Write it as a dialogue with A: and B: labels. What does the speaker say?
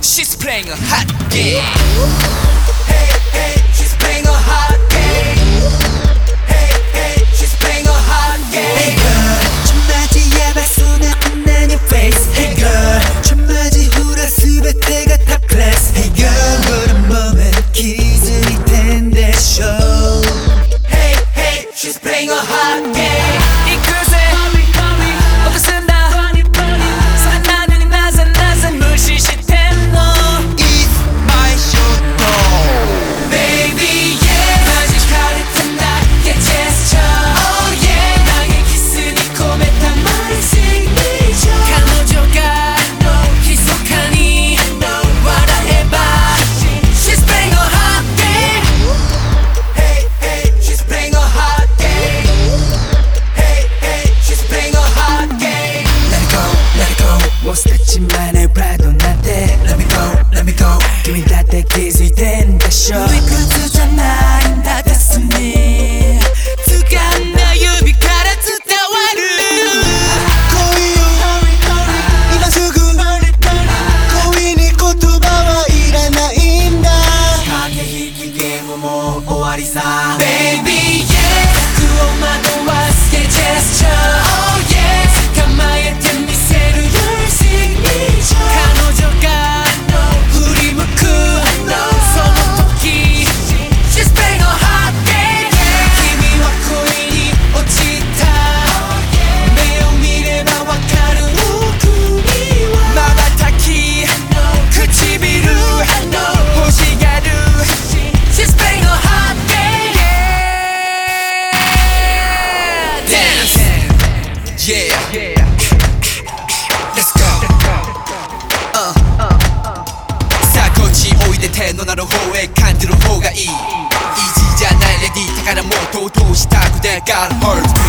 A: She's playing a hot game
B: Hey, hey, she's playing a hot game. Hey, hey, she's playing a hot game. Hey girl, 청바지에 발손에 빛나는 face. Hey girl, 청바지 후라 수베테가 top class. Hey girl, 그런 몸에 기술이 텐데 show. Hey, hey, she's playing a hot game.
A: て気づいてんでしょ。理屈じゃないんだですね掴んだ指か
B: ら伝わる。恋よ今すぐ恋に言葉はいらないんだ。駆け引きゲームもう終わりさ。
A: Baby yeah 服を惑わすけジェスチャーおいで天の方へ感じる方がいい。イージーじゃないレディだからもうとうとしたくて。Got hurt